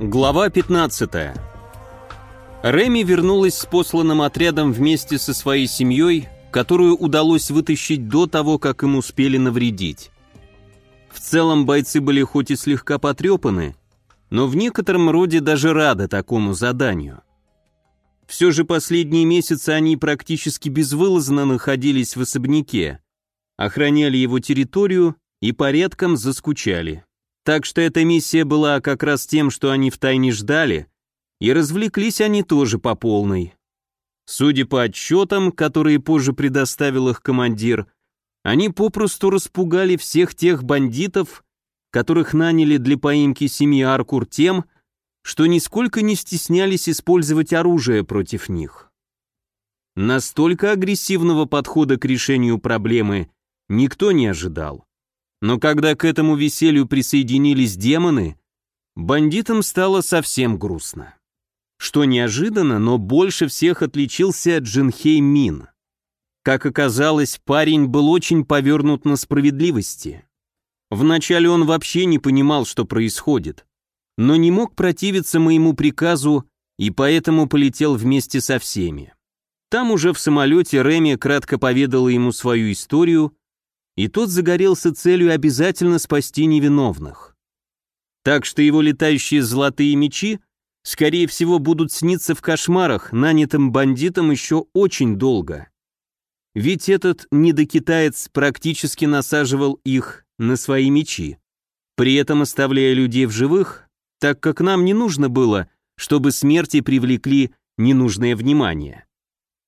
Глава 15. Реми вернулась с посланным отрядом вместе со своей семьей, которую удалось вытащить до того, как им успели навредить. В целом бойцы были хоть и слегка потрепаны, но в некотором роде даже рады такому заданию. Все же последние месяцы они практически безвылазно находились в особняке, охраняли его территорию и порядком заскучали. Так что эта миссия была как раз тем, что они втайне ждали, и развлеклись они тоже по полной. Судя по отчетам, которые позже предоставил их командир, они попросту распугали всех тех бандитов, которых наняли для поимки семьи Аркур тем, что нисколько не стеснялись использовать оружие против них. Настолько агрессивного подхода к решению проблемы никто не ожидал. Но когда к этому веселью присоединились демоны, бандитам стало совсем грустно. Что неожиданно, но больше всех отличился Джинхей Мин. Как оказалось, парень был очень повернут на справедливости. Вначале он вообще не понимал, что происходит, но не мог противиться моему приказу и поэтому полетел вместе со всеми. Там уже в самолете Реми кратко поведала ему свою историю – и тот загорелся целью обязательно спасти невиновных. Так что его летающие золотые мечи, скорее всего, будут сниться в кошмарах нанятым бандитам еще очень долго. Ведь этот недокитаец практически насаживал их на свои мечи, при этом оставляя людей в живых, так как нам не нужно было, чтобы смерти привлекли ненужное внимание.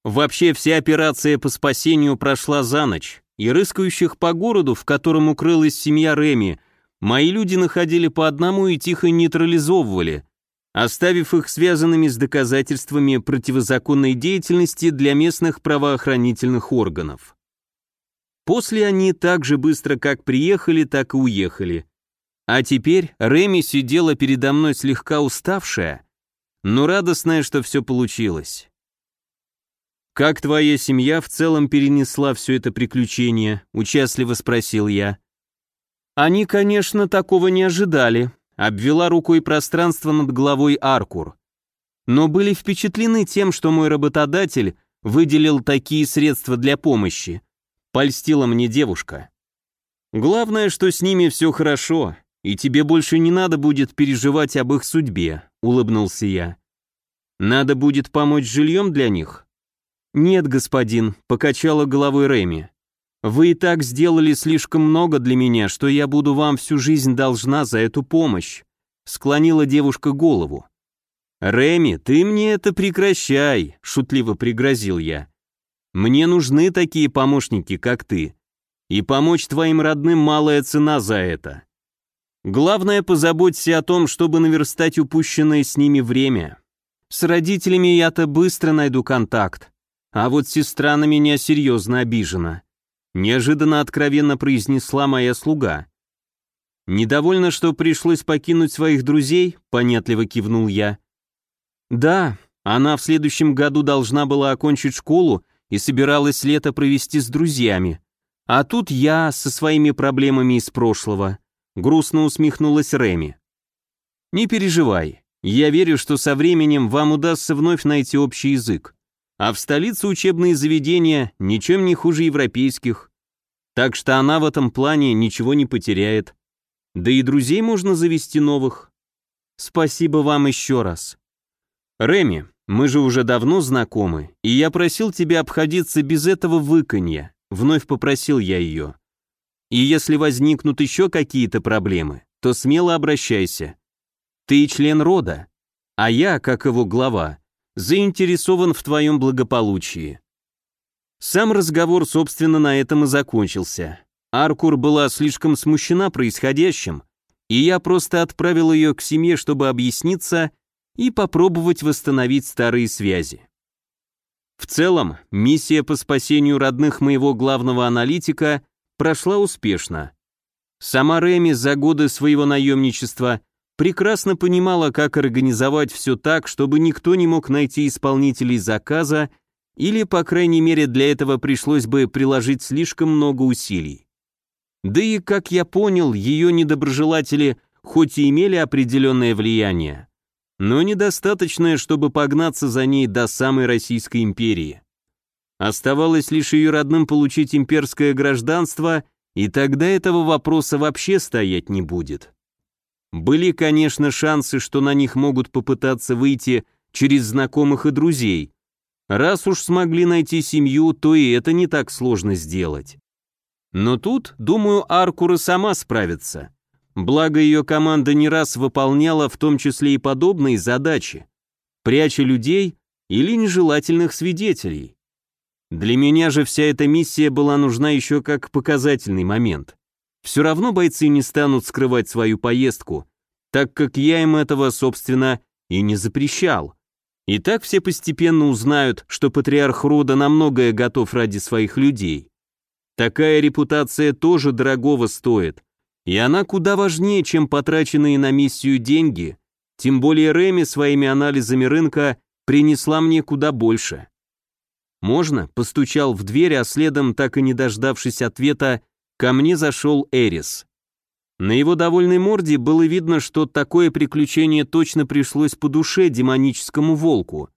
Вообще вся операция по спасению прошла за ночь, и рыскающих по городу, в котором укрылась семья Реми, мои люди находили по одному и тихо нейтрализовывали, оставив их связанными с доказательствами противозаконной деятельности для местных правоохранительных органов. После они так же быстро как приехали, так и уехали. А теперь Реми сидела передо мной слегка уставшая, но радостная, что все получилось. «Как твоя семья в целом перенесла все это приключение?» – участливо спросил я. «Они, конечно, такого не ожидали», – обвела рукой пространство над головой Аркур. «Но были впечатлены тем, что мой работодатель выделил такие средства для помощи», – польстила мне девушка. «Главное, что с ними все хорошо, и тебе больше не надо будет переживать об их судьбе», — улыбнулся я. «Надо будет помочь жильем для них?» «Нет, господин», — покачала головой Реми. «Вы и так сделали слишком много для меня, что я буду вам всю жизнь должна за эту помощь», — склонила девушка голову. «Реми, ты мне это прекращай», — шутливо пригрозил я. «Мне нужны такие помощники, как ты. И помочь твоим родным малая цена за это. Главное, позаботься о том, чтобы наверстать упущенное с ними время. С родителями я-то быстро найду контакт. А вот сестра на меня серьезно обижена. Неожиданно откровенно произнесла моя слуга. «Недовольно, что пришлось покинуть своих друзей?» — понятливо кивнул я. «Да, она в следующем году должна была окончить школу и собиралась лето провести с друзьями. А тут я со своими проблемами из прошлого», — грустно усмехнулась Реми. «Не переживай, я верю, что со временем вам удастся вновь найти общий язык а в столице учебные заведения ничем не хуже европейских, так что она в этом плане ничего не потеряет. Да и друзей можно завести новых. Спасибо вам еще раз. Реми, мы же уже давно знакомы, и я просил тебя обходиться без этого выканья, вновь попросил я ее. И если возникнут еще какие-то проблемы, то смело обращайся. Ты член рода, а я, как его глава, заинтересован в твоем благополучии. Сам разговор, собственно, на этом и закончился. Аркур была слишком смущена происходящим, и я просто отправил ее к семье, чтобы объясниться и попробовать восстановить старые связи. В целом, миссия по спасению родных моего главного аналитика прошла успешно. Сама Реми за годы своего наемничества прекрасно понимала, как организовать все так, чтобы никто не мог найти исполнителей заказа, или, по крайней мере, для этого пришлось бы приложить слишком много усилий. Да и, как я понял, ее недоброжелатели хоть и имели определенное влияние, но недостаточное, чтобы погнаться за ней до самой Российской империи. Оставалось лишь ее родным получить имперское гражданство, и тогда этого вопроса вообще стоять не будет. Были, конечно, шансы, что на них могут попытаться выйти через знакомых и друзей. Раз уж смогли найти семью, то и это не так сложно сделать. Но тут, думаю, Аркура сама справится. Благо ее команда не раз выполняла в том числе и подобные задачи, пряча людей или нежелательных свидетелей. Для меня же вся эта миссия была нужна еще как показательный момент. Все равно бойцы не станут скрывать свою поездку, так как я им этого, собственно, и не запрещал. И так все постепенно узнают, что патриарх рода на многое готов ради своих людей. Такая репутация тоже дорогого стоит, и она куда важнее, чем потраченные на миссию деньги, тем более Реми своими анализами рынка принесла мне куда больше. «Можно?» — постучал в дверь, а следом, так и не дождавшись ответа, Ко мне зашел Эрис. На его довольной морде было видно, что такое приключение точно пришлось по душе демоническому волку.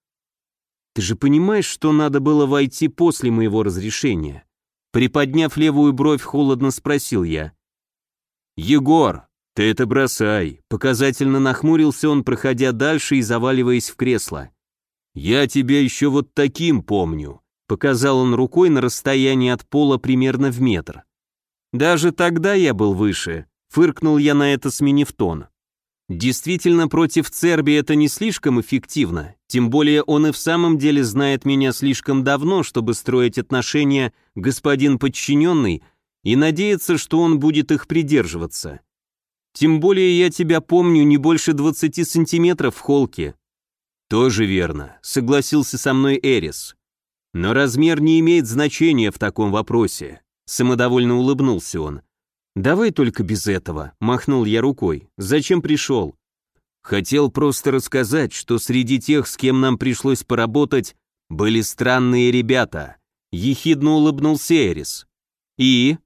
«Ты же понимаешь, что надо было войти после моего разрешения?» Приподняв левую бровь, холодно спросил я. «Егор, ты это бросай!» Показательно нахмурился он, проходя дальше и заваливаясь в кресло. «Я тебя еще вот таким помню», — показал он рукой на расстоянии от пола примерно в метр. Даже тогда я был выше, фыркнул я на это, сменив тон. Действительно, против Церби это не слишком эффективно, тем более он и в самом деле знает меня слишком давно, чтобы строить отношения господин подчиненный и надеяться, что он будет их придерживаться. Тем более я тебя помню не больше 20 сантиметров в холке. Тоже верно, согласился со мной Эрис. Но размер не имеет значения в таком вопросе. Самодовольно улыбнулся он. «Давай только без этого», — махнул я рукой. «Зачем пришел?» «Хотел просто рассказать, что среди тех, с кем нам пришлось поработать, были странные ребята», — ехидно улыбнулся Эрис. «И?»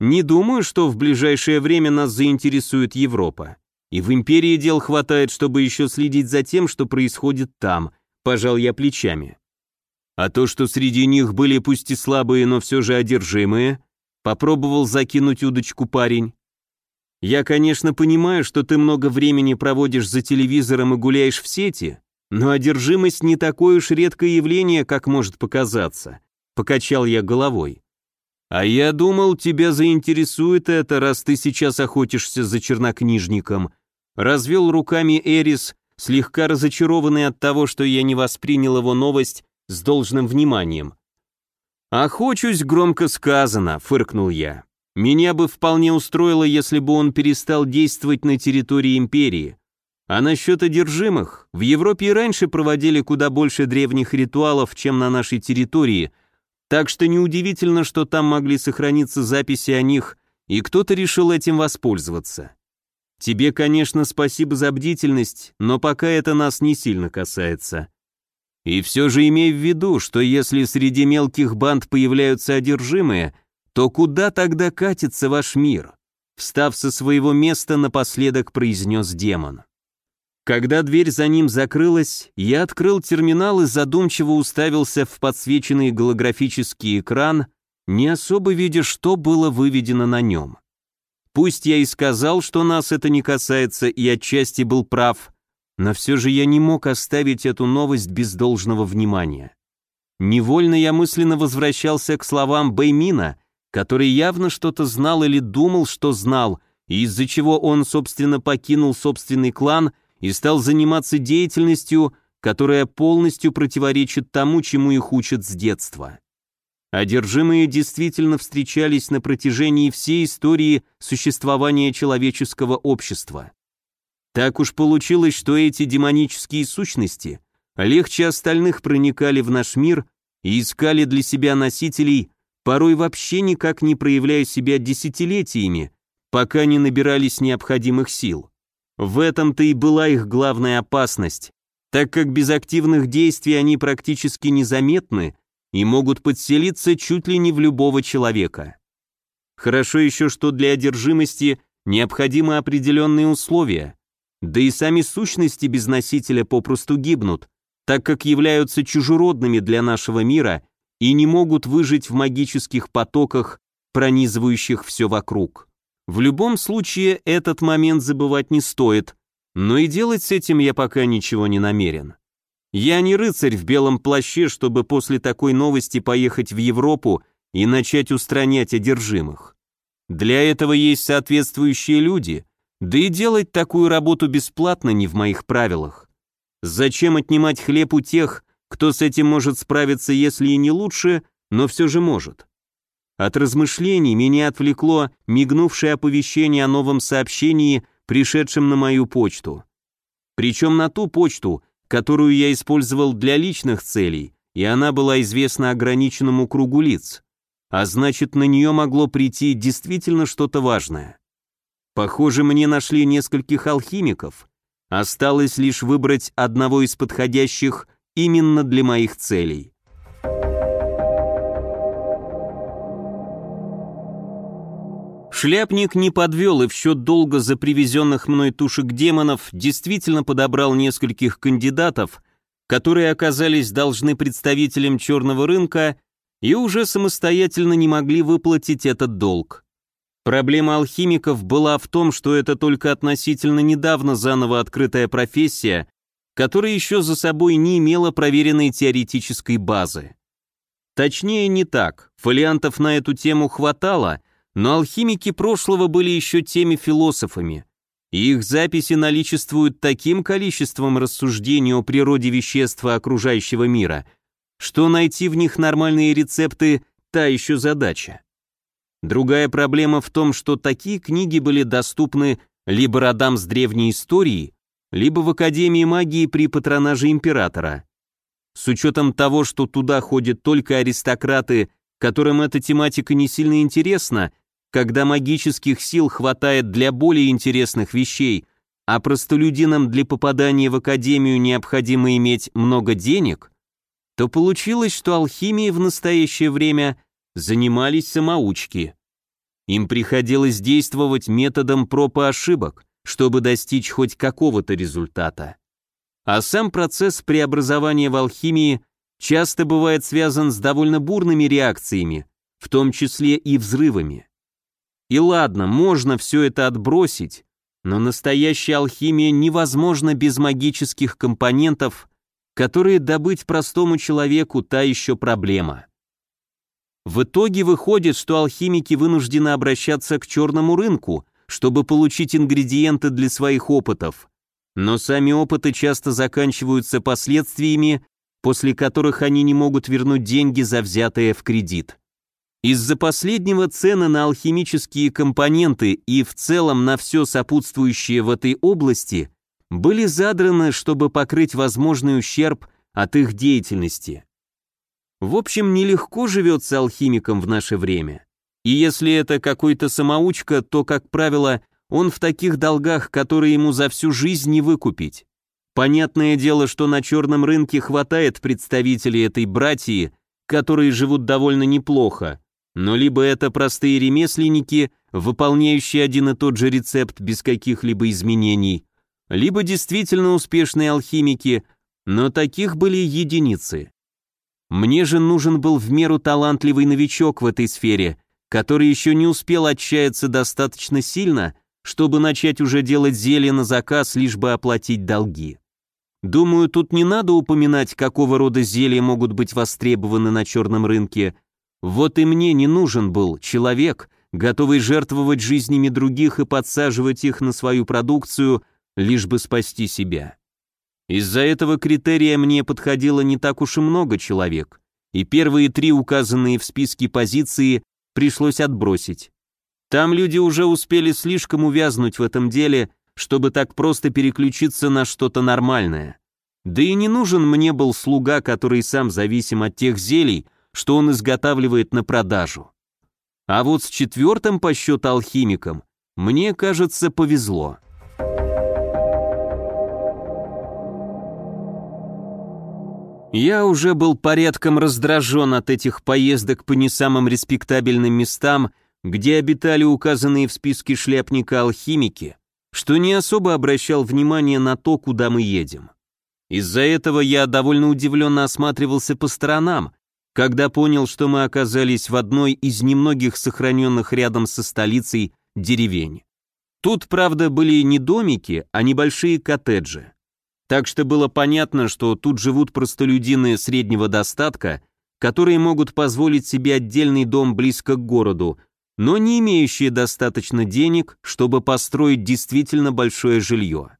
«Не думаю, что в ближайшее время нас заинтересует Европа. И в империи дел хватает, чтобы еще следить за тем, что происходит там», — пожал я плечами. А то, что среди них были пусть и слабые, но все же одержимые, попробовал закинуть удочку парень. Я, конечно, понимаю, что ты много времени проводишь за телевизором и гуляешь в сети, но одержимость не такое уж редкое явление, как может показаться. Покачал я головой. А я думал, тебя заинтересует это, раз ты сейчас охотишься за чернокнижником. Развел руками Эрис, слегка разочарованный от того, что я не воспринял его новость с должным вниманием. «Охочусь громко сказано», — фыркнул я. «Меня бы вполне устроило, если бы он перестал действовать на территории империи. А насчет одержимых, в Европе и раньше проводили куда больше древних ритуалов, чем на нашей территории, так что неудивительно, что там могли сохраниться записи о них, и кто-то решил этим воспользоваться. Тебе, конечно, спасибо за бдительность, но пока это нас не сильно касается. И все же имей в виду, что если среди мелких банд появляются одержимые, то куда тогда катится ваш мир? Встав со своего места, напоследок произнес демон. Когда дверь за ним закрылась, я открыл терминал и задумчиво уставился в подсвеченный голографический экран, не особо видя, что было выведено на нем. Пусть я и сказал, что нас это не касается, и отчасти был прав, но все же я не мог оставить эту новость без должного внимания. Невольно я мысленно возвращался к словам Бэймина, который явно что-то знал или думал, что знал, и из-за чего он, собственно, покинул собственный клан и стал заниматься деятельностью, которая полностью противоречит тому, чему их учат с детства. Одержимые действительно встречались на протяжении всей истории существования человеческого общества. Так уж получилось, что эти демонические сущности легче остальных проникали в наш мир и искали для себя носителей, порой вообще никак не проявляя себя десятилетиями, пока не набирались необходимых сил. В этом-то и была их главная опасность, так как без активных действий они практически незаметны и могут подселиться чуть ли не в любого человека. Хорошо еще, что для одержимости необходимы определенные условия – да и сами сущности без носителя попросту гибнут, так как являются чужеродными для нашего мира и не могут выжить в магических потоках, пронизывающих все вокруг. В любом случае этот момент забывать не стоит, но и делать с этим я пока ничего не намерен. Я не рыцарь в белом плаще, чтобы после такой новости поехать в Европу и начать устранять одержимых. Для этого есть соответствующие люди – да и делать такую работу бесплатно не в моих правилах. Зачем отнимать хлеб у тех, кто с этим может справиться, если и не лучше, но все же может? От размышлений меня отвлекло мигнувшее оповещение о новом сообщении, пришедшем на мою почту. Причем на ту почту, которую я использовал для личных целей, и она была известна ограниченному кругу лиц. А значит, на нее могло прийти действительно что-то важное. Похоже, мне нашли нескольких алхимиков. Осталось лишь выбрать одного из подходящих именно для моих целей. Шляпник не подвел и в счет долго за привезенных мной тушек демонов действительно подобрал нескольких кандидатов, которые оказались должны представителям черного рынка и уже самостоятельно не могли выплатить этот долг. Проблема алхимиков была в том, что это только относительно недавно заново открытая профессия, которая еще за собой не имела проверенной теоретической базы. Точнее, не так, фолиантов на эту тему хватало, но алхимики прошлого были еще теми философами, и их записи наличествуют таким количеством рассуждений о природе вещества окружающего мира, что найти в них нормальные рецепты – та еще задача. Другая проблема в том, что такие книги были доступны либо родам с древней истории, либо в Академии магии при патронаже императора. С учетом того, что туда ходят только аристократы, которым эта тематика не сильно интересна, когда магических сил хватает для более интересных вещей, а простолюдинам для попадания в академию необходимо иметь много денег, то получилось, что алхимии в настоящее время занимались самоучки. Им приходилось действовать методом проб и ошибок, чтобы достичь хоть какого-то результата. А сам процесс преобразования в алхимии часто бывает связан с довольно бурными реакциями, в том числе и взрывами. И ладно, можно все это отбросить, но настоящая алхимия невозможна без магических компонентов, которые добыть простому человеку та еще проблема. В итоге выходит, что алхимики вынуждены обращаться к черному рынку, чтобы получить ингредиенты для своих опытов. Но сами опыты часто заканчиваются последствиями, после которых они не могут вернуть деньги за взятые в кредит. Из-за последнего цены на алхимические компоненты и в целом на все сопутствующее в этой области были задраны, чтобы покрыть возможный ущерб от их деятельности. В общем, нелегко живется алхимиком в наше время. И если это какой-то самоучка, то, как правило, он в таких долгах, которые ему за всю жизнь не выкупить. Понятное дело, что на черном рынке хватает представителей этой братьи, которые живут довольно неплохо, но либо это простые ремесленники, выполняющие один и тот же рецепт без каких-либо изменений, либо действительно успешные алхимики, но таких были единицы. Мне же нужен был в меру талантливый новичок в этой сфере, который еще не успел отчаяться достаточно сильно, чтобы начать уже делать зелье на заказ, лишь бы оплатить долги. Думаю, тут не надо упоминать, какого рода зелья могут быть востребованы на черном рынке. Вот и мне не нужен был человек, готовый жертвовать жизнями других и подсаживать их на свою продукцию, лишь бы спасти себя. Из-за этого критерия мне подходило не так уж и много человек, и первые три указанные в списке позиции пришлось отбросить. Там люди уже успели слишком увязнуть в этом деле, чтобы так просто переключиться на что-то нормальное. Да и не нужен мне был слуга, который сам зависим от тех зелий, что он изготавливает на продажу. А вот с четвертым по счету алхимиком мне, кажется, повезло. Я уже был порядком раздражен от этих поездок по не самым респектабельным местам, где обитали указанные в списке шляпника алхимики, что не особо обращал внимание на то, куда мы едем. Из-за этого я довольно удивленно осматривался по сторонам, когда понял, что мы оказались в одной из немногих сохраненных рядом со столицей деревень. Тут, правда, были не домики, а небольшие коттеджи. Так что было понятно, что тут живут простолюдины среднего достатка, которые могут позволить себе отдельный дом близко к городу, но не имеющие достаточно денег, чтобы построить действительно большое жилье.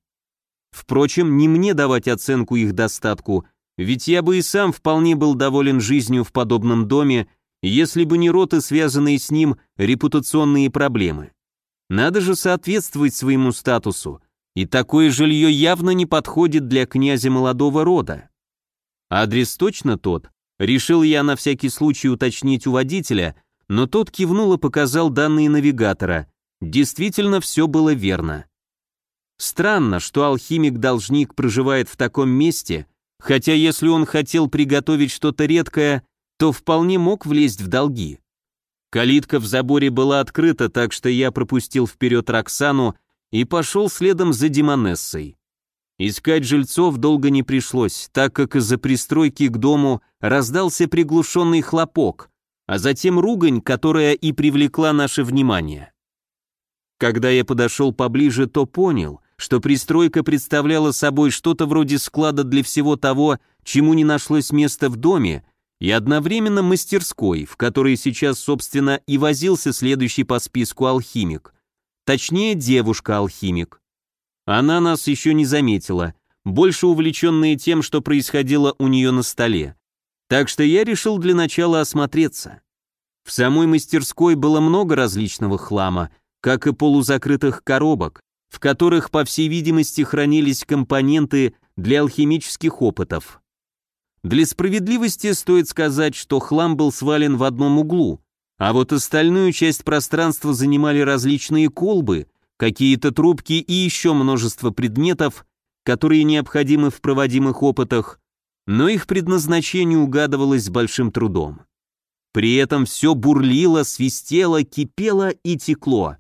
Впрочем, не мне давать оценку их достатку, ведь я бы и сам вполне был доволен жизнью в подобном доме, если бы не роты, связанные с ним репутационные проблемы. Надо же соответствовать своему статусу, и такое жилье явно не подходит для князя молодого рода. Адрес точно тот, решил я на всякий случай уточнить у водителя, но тот кивнул и показал данные навигатора. Действительно, все было верно. Странно, что алхимик-должник проживает в таком месте, хотя если он хотел приготовить что-то редкое, то вполне мог влезть в долги. Калитка в заборе была открыта, так что я пропустил вперед Роксану, и пошел следом за Демонессой. Искать жильцов долго не пришлось, так как из-за пристройки к дому раздался приглушенный хлопок, а затем ругань, которая и привлекла наше внимание. Когда я подошел поближе, то понял, что пристройка представляла собой что-то вроде склада для всего того, чему не нашлось места в доме, и одновременно мастерской, в которой сейчас, собственно, и возился следующий по списку алхимик – Точнее, девушка-алхимик. Она нас еще не заметила, больше увлеченная тем, что происходило у нее на столе. Так что я решил для начала осмотреться. В самой мастерской было много различного хлама, как и полузакрытых коробок, в которых, по всей видимости, хранились компоненты для алхимических опытов. Для справедливости стоит сказать, что хлам был свален в одном углу, а вот остальную часть пространства занимали различные колбы, какие-то трубки и еще множество предметов, которые необходимы в проводимых опытах, но их предназначение угадывалось с большим трудом. При этом все бурлило, свистело, кипело и текло.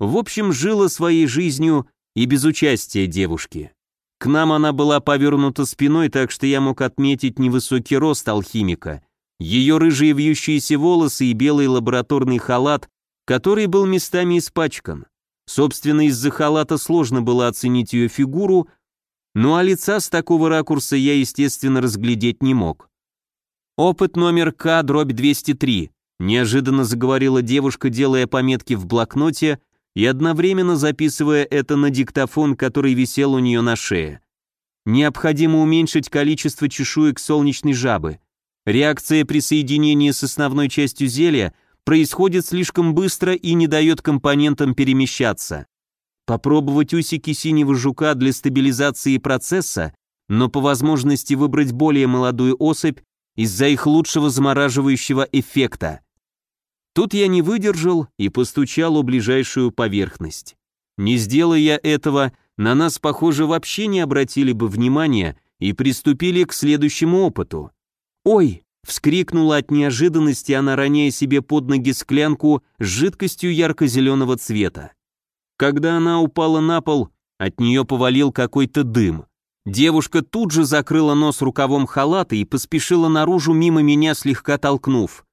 В общем, жило своей жизнью и без участия девушки. К нам она была повернута спиной, так что я мог отметить невысокий рост алхимика — ее рыжие вьющиеся волосы и белый лабораторный халат, который был местами испачкан. Собственно, из-за халата сложно было оценить ее фигуру, ну а лица с такого ракурса я, естественно, разглядеть не мог. «Опыт номер К, дробь 203», — неожиданно заговорила девушка, делая пометки в блокноте и одновременно записывая это на диктофон, который висел у нее на шее. «Необходимо уменьшить количество чешуек солнечной жабы. Реакция при соединении с основной частью зелья происходит слишком быстро и не дает компонентам перемещаться. Попробовать усики синего жука для стабилизации процесса, но по возможности выбрать более молодую особь из-за их лучшего замораживающего эффекта. Тут я не выдержал и постучал о ближайшую поверхность. Не сделая этого, на нас, похоже, вообще не обратили бы внимания и приступили к следующему опыту. «Ой!» — вскрикнула от неожиданности она, роняя себе под ноги склянку с жидкостью ярко-зеленого цвета. Когда она упала на пол, от нее повалил какой-то дым. Девушка тут же закрыла нос рукавом халата и поспешила наружу, мимо меня слегка толкнув.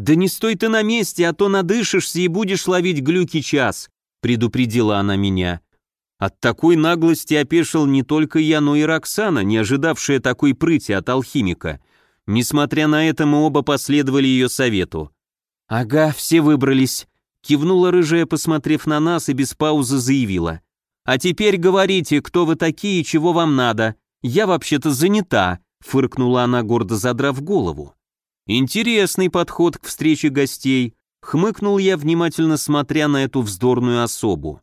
«Да не стой ты на месте, а то надышишься и будешь ловить глюки час», — предупредила она меня. От такой наглости опешил не только я, но и Роксана, не ожидавшая такой прыти от алхимика — Несмотря на это, мы оба последовали ее совету. «Ага, все выбрались», — кивнула рыжая, посмотрев на нас и без паузы заявила. «А теперь говорите, кто вы такие и чего вам надо. Я вообще-то занята», — фыркнула она, гордо задрав голову. «Интересный подход к встрече гостей», — хмыкнул я, внимательно смотря на эту вздорную особу.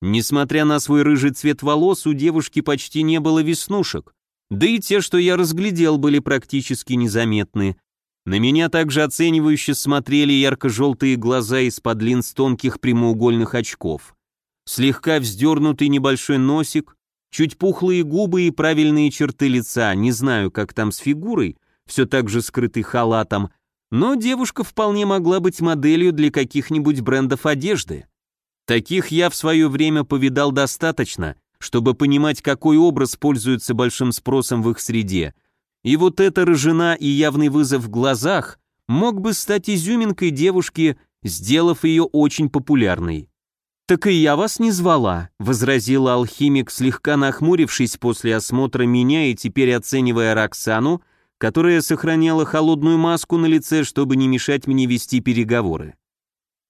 Несмотря на свой рыжий цвет волос, у девушки почти не было веснушек, да и те, что я разглядел, были практически незаметны. На меня также оценивающе смотрели ярко-желтые глаза из-под линз тонких прямоугольных очков. Слегка вздернутый небольшой носик, чуть пухлые губы и правильные черты лица, не знаю, как там с фигурой, все так же скрытый халатом, но девушка вполне могла быть моделью для каких-нибудь брендов одежды. Таких я в свое время повидал достаточно, чтобы понимать, какой образ пользуется большим спросом в их среде. И вот эта рыжина и явный вызов в глазах мог бы стать изюминкой девушки, сделав ее очень популярной. «Так и я вас не звала», — возразила алхимик, слегка нахмурившись после осмотра меня и теперь оценивая Роксану, которая сохраняла холодную маску на лице, чтобы не мешать мне вести переговоры.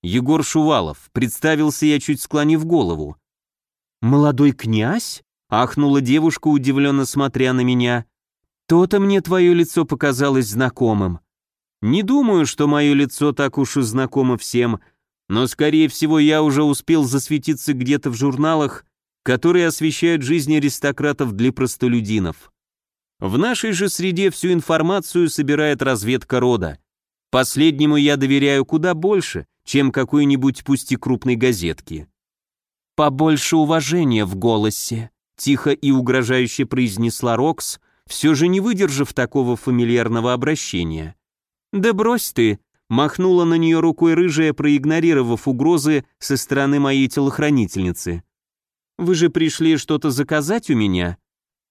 Егор Шувалов, представился я, чуть склонив голову. «Молодой князь?» — ахнула девушка, удивленно смотря на меня. «То-то мне твое лицо показалось знакомым». «Не думаю, что мое лицо так уж и знакомо всем, но, скорее всего, я уже успел засветиться где-то в журналах, которые освещают жизнь аристократов для простолюдинов. В нашей же среде всю информацию собирает разведка рода. Последнему я доверяю куда больше, чем какой-нибудь пусть и крупной газетке. «Побольше уважения в голосе», — тихо и угрожающе произнесла Рокс, все же не выдержав такого фамильярного обращения. «Да брось ты», — махнула на нее рукой рыжая, проигнорировав угрозы со стороны моей телохранительницы. «Вы же пришли что-то заказать у меня?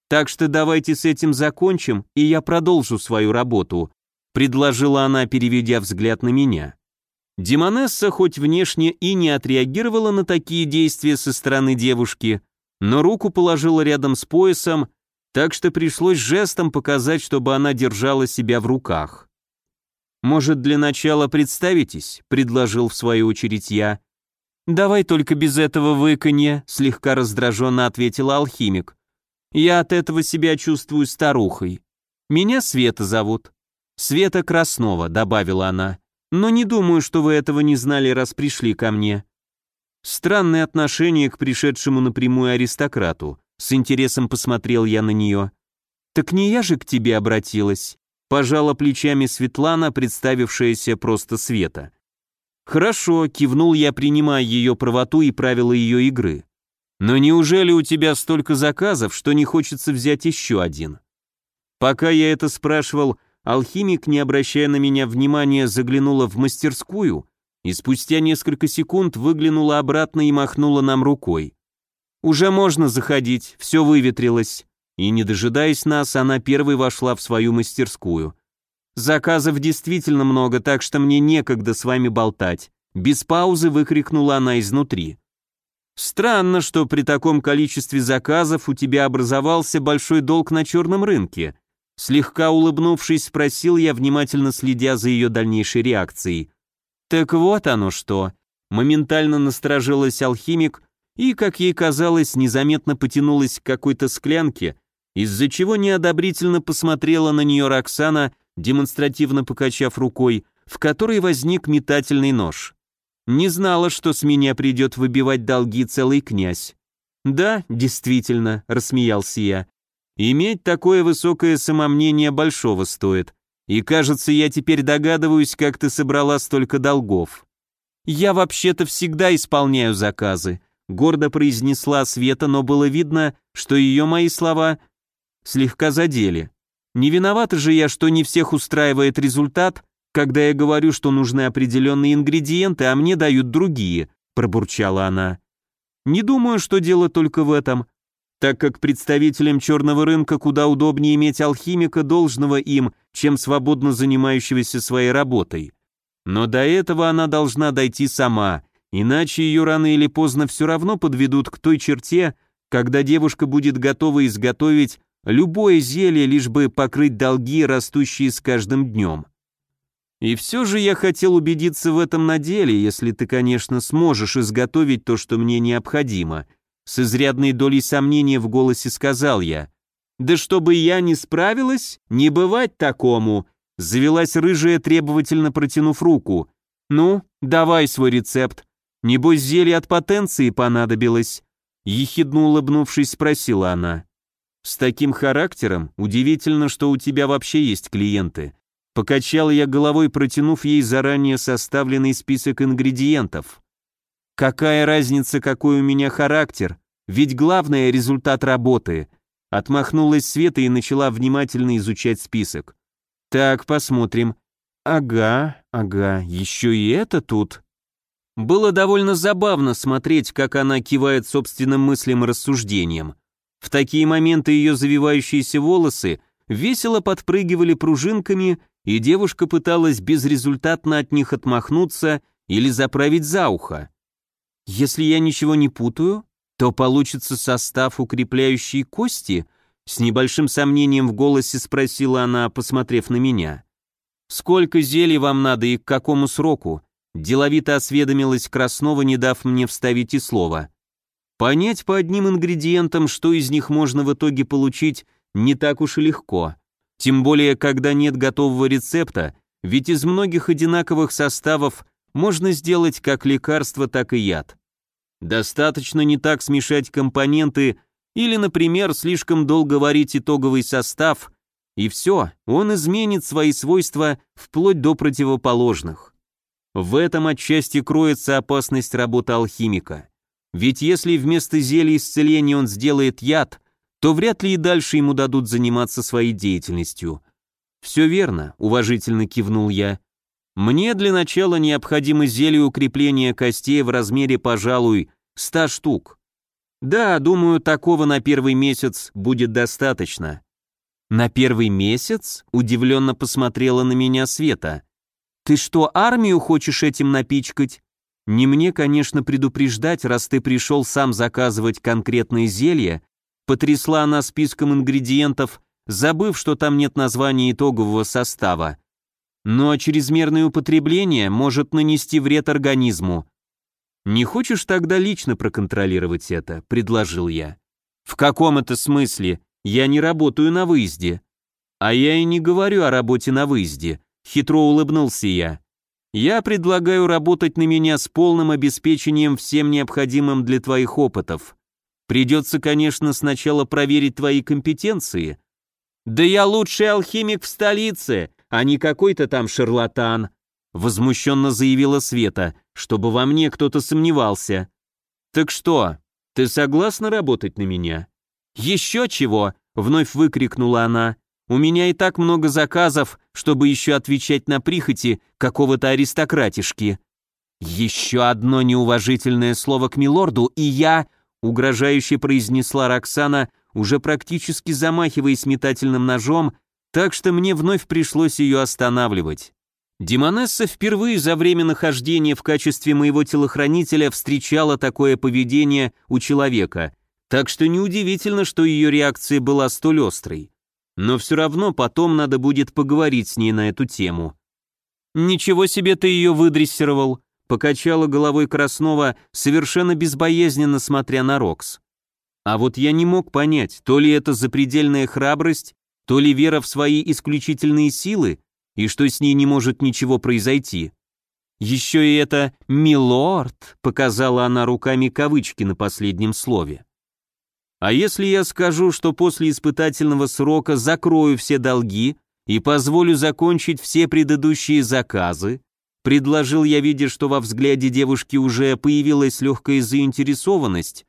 Так что давайте с этим закончим, и я продолжу свою работу», — предложила она, переведя взгляд на меня. Демонесса хоть внешне и не отреагировала на такие действия со стороны девушки, но руку положила рядом с поясом, так что пришлось жестом показать, чтобы она держала себя в руках. «Может, для начала представитесь?» — предложил в свою очередь я. «Давай только без этого выканья», — слегка раздраженно ответила алхимик. «Я от этого себя чувствую старухой. Меня Света зовут». «Света Краснова», — добавила она но не думаю, что вы этого не знали, раз пришли ко мне». Странное отношение к пришедшему напрямую аристократу. С интересом посмотрел я на нее. «Так не я же к тебе обратилась», — пожала плечами Светлана, представившаяся просто Света. «Хорошо», — кивнул я, принимая ее правоту и правила ее игры. «Но неужели у тебя столько заказов, что не хочется взять еще один?» Пока я это спрашивал, — алхимик, не обращая на меня внимания, заглянула в мастерскую и спустя несколько секунд выглянула обратно и махнула нам рукой. «Уже можно заходить, все выветрилось». И, не дожидаясь нас, она первой вошла в свою мастерскую. «Заказов действительно много, так что мне некогда с вами болтать», без паузы выкрикнула она изнутри. «Странно, что при таком количестве заказов у тебя образовался большой долг на черном рынке», Слегка улыбнувшись, спросил я, внимательно следя за ее дальнейшей реакцией. «Так вот оно что!» Моментально насторожилась алхимик и, как ей казалось, незаметно потянулась к какой-то склянке, из-за чего неодобрительно посмотрела на нее Роксана, демонстративно покачав рукой, в которой возник метательный нож. «Не знала, что с меня придет выбивать долги целый князь». «Да, действительно», — рассмеялся я, Иметь такое высокое самомнение большого стоит. И кажется, я теперь догадываюсь, как ты собрала столько долгов. Я вообще-то всегда исполняю заказы, гордо произнесла Света, но было видно, что ее мои слова слегка задели. Не виновата же я, что не всех устраивает результат, когда я говорю, что нужны определенные ингредиенты, а мне дают другие, пробурчала она. Не думаю, что дело только в этом так как представителям черного рынка куда удобнее иметь алхимика, должного им, чем свободно занимающегося своей работой. Но до этого она должна дойти сама, иначе ее рано или поздно все равно подведут к той черте, когда девушка будет готова изготовить любое зелье, лишь бы покрыть долги, растущие с каждым днем. И все же я хотел убедиться в этом на деле, если ты, конечно, сможешь изготовить то, что мне необходимо — с изрядной долей сомнения в голосе сказал я. «Да чтобы я не справилась, не бывать такому!» Завелась рыжая, требовательно протянув руку. «Ну, давай свой рецепт. Небось, зелье от потенции понадобилось?» Ехидно улыбнувшись, спросила она. «С таким характером удивительно, что у тебя вообще есть клиенты». Покачал я головой, протянув ей заранее составленный список ингредиентов. Какая разница, какой у меня характер? Ведь главное — результат работы. Отмахнулась Света и начала внимательно изучать список. Так, посмотрим. Ага, ага, еще и это тут. Было довольно забавно смотреть, как она кивает собственным мыслям и рассуждениям. В такие моменты ее завивающиеся волосы весело подпрыгивали пружинками, и девушка пыталась безрезультатно от них отмахнуться или заправить за ухо. Если я ничего не путаю, то получится состав укрепляющий кости? С небольшим сомнением в голосе спросила она, посмотрев на меня. Сколько зелий вам надо и к какому сроку? Деловито осведомилась Краснова, не дав мне вставить и слова. Понять по одним ингредиентам, что из них можно в итоге получить, не так уж и легко. Тем более, когда нет готового рецепта, ведь из многих одинаковых составов можно сделать как лекарство, так и яд. Достаточно не так смешать компоненты или, например, слишком долго варить итоговый состав, и все, он изменит свои свойства вплоть до противоположных. В этом отчасти кроется опасность работы алхимика. Ведь если вместо зелья исцеления он сделает яд, то вряд ли и дальше ему дадут заниматься своей деятельностью. «Все верно», — уважительно кивнул я. Мне для начала необходимо зелье укрепления костей в размере, пожалуй, 100 штук. Да, думаю, такого на первый месяц будет достаточно. На первый месяц? Удивленно посмотрела на меня Света. Ты что, армию хочешь этим напичкать? Не мне, конечно, предупреждать, раз ты пришел сам заказывать конкретные зелья. Потрясла она списком ингредиентов, забыв, что там нет названия итогового состава но чрезмерное употребление может нанести вред организму. «Не хочешь тогда лично проконтролировать это?» – предложил я. «В каком это смысле? Я не работаю на выезде». «А я и не говорю о работе на выезде», – хитро улыбнулся я. «Я предлагаю работать на меня с полным обеспечением всем необходимым для твоих опытов. Придется, конечно, сначала проверить твои компетенции». «Да я лучший алхимик в столице!» а не какой-то там шарлатан», — возмущенно заявила Света, чтобы во мне кто-то сомневался. «Так что, ты согласна работать на меня?» «Еще чего!» — вновь выкрикнула она. «У меня и так много заказов, чтобы еще отвечать на прихоти какого-то аристократишки». «Еще одно неуважительное слово к милорду, и я...» — угрожающе произнесла Роксана, уже практически замахиваясь метательным ножом, так что мне вновь пришлось ее останавливать. Демонесса впервые за время нахождения в качестве моего телохранителя встречала такое поведение у человека, так что неудивительно, что ее реакция была столь острой. Но все равно потом надо будет поговорить с ней на эту тему. «Ничего себе ты ее выдрессировал», — покачала головой Краснова, совершенно безбоязненно смотря на Рокс. А вот я не мог понять, то ли это запредельная храбрость, то ли вера в свои исключительные силы, и что с ней не может ничего произойти. Еще и это «милорд», показала она руками кавычки на последнем слове. А если я скажу, что после испытательного срока закрою все долги и позволю закончить все предыдущие заказы, предложил я, видя, что во взгляде девушки уже появилась легкая заинтересованность,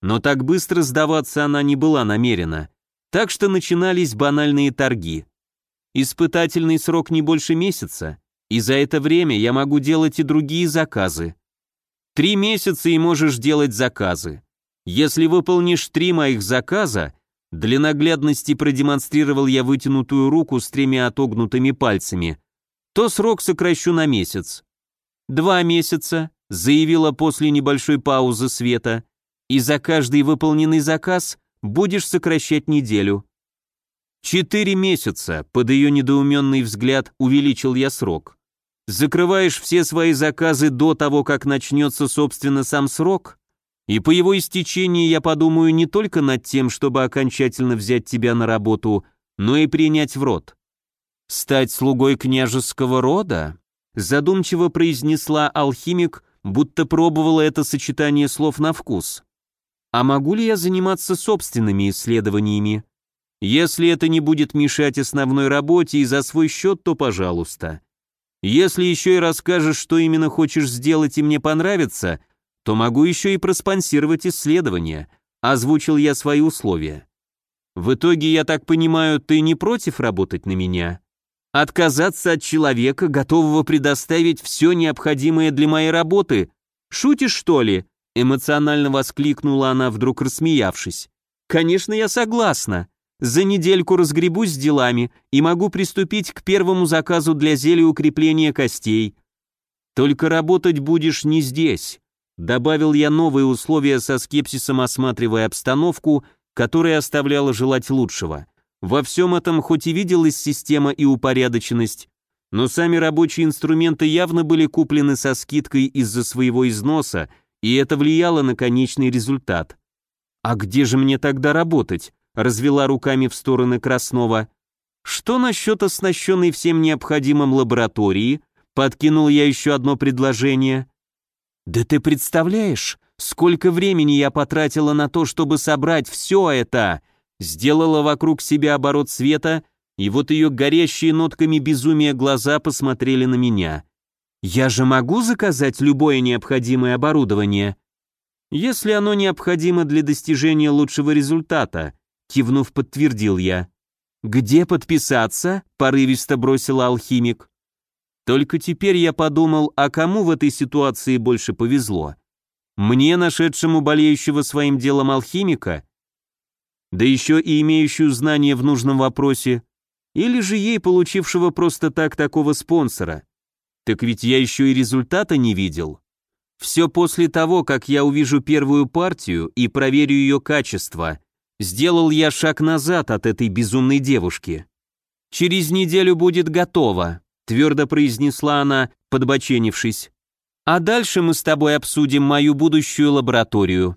но так быстро сдаваться она не была намерена. Так что начинались банальные торги. Испытательный срок не больше месяца, и за это время я могу делать и другие заказы. Три месяца и можешь делать заказы. Если выполнишь три моих заказа, для наглядности продемонстрировал я вытянутую руку с тремя отогнутыми пальцами, то срок сокращу на месяц. Два месяца, заявила после небольшой паузы Света, и за каждый выполненный заказ Будешь сокращать неделю». «Четыре месяца», — под ее недоуменный взгляд увеличил я срок. «Закрываешь все свои заказы до того, как начнется, собственно, сам срок?» И по его истечении я подумаю не только над тем, чтобы окончательно взять тебя на работу, но и принять в род. Стать слугой княжеского рода? Задумчиво произнесла алхимик, будто пробовала это сочетание слов на вкус. А могу ли я заниматься собственными исследованиями? Если это не будет мешать основной работе и за свой счет, то пожалуйста. Если еще и расскажешь, что именно хочешь сделать и мне понравится, то могу еще и проспонсировать исследование. Озвучил я свои условия. В итоге, я так понимаю, ты не против работать на меня? Отказаться от человека, готового предоставить все необходимое для моей работы? Шутишь, что ли? Эмоционально воскликнула она, вдруг рассмеявшись. «Конечно, я согласна. За недельку разгребусь с делами и могу приступить к первому заказу для зелья укрепления костей. Только работать будешь не здесь», — добавил я новые условия со скепсисом, осматривая обстановку, которая оставляла желать лучшего. Во всем этом хоть и виделась система и упорядоченность, но сами рабочие инструменты явно были куплены со скидкой из-за своего износа, и это влияло на конечный результат. «А где же мне тогда работать?» — развела руками в стороны Краснова. «Что насчет оснащенной всем необходимым лаборатории?» — подкинул я еще одно предложение. «Да ты представляешь, сколько времени я потратила на то, чтобы собрать все это!» Сделала вокруг себя оборот света, и вот ее горящие нотками безумия глаза посмотрели на меня. Я же могу заказать любое необходимое оборудование, если оно необходимо для достижения лучшего результата, кивнув, подтвердил я. Где подписаться? порывисто бросил алхимик. Только теперь я подумал, а кому в этой ситуации больше повезло? Мне, нашедшему болеющего своим делом алхимика, да еще и имеющую знания в нужном вопросе, или же ей, получившего просто так такого спонсора? Так ведь я еще и результата не видел. Все после того, как я увижу первую партию и проверю ее качество. Сделал я шаг назад от этой безумной девушки. «Через неделю будет готово», — твердо произнесла она, подбоченившись. «А дальше мы с тобой обсудим мою будущую лабораторию».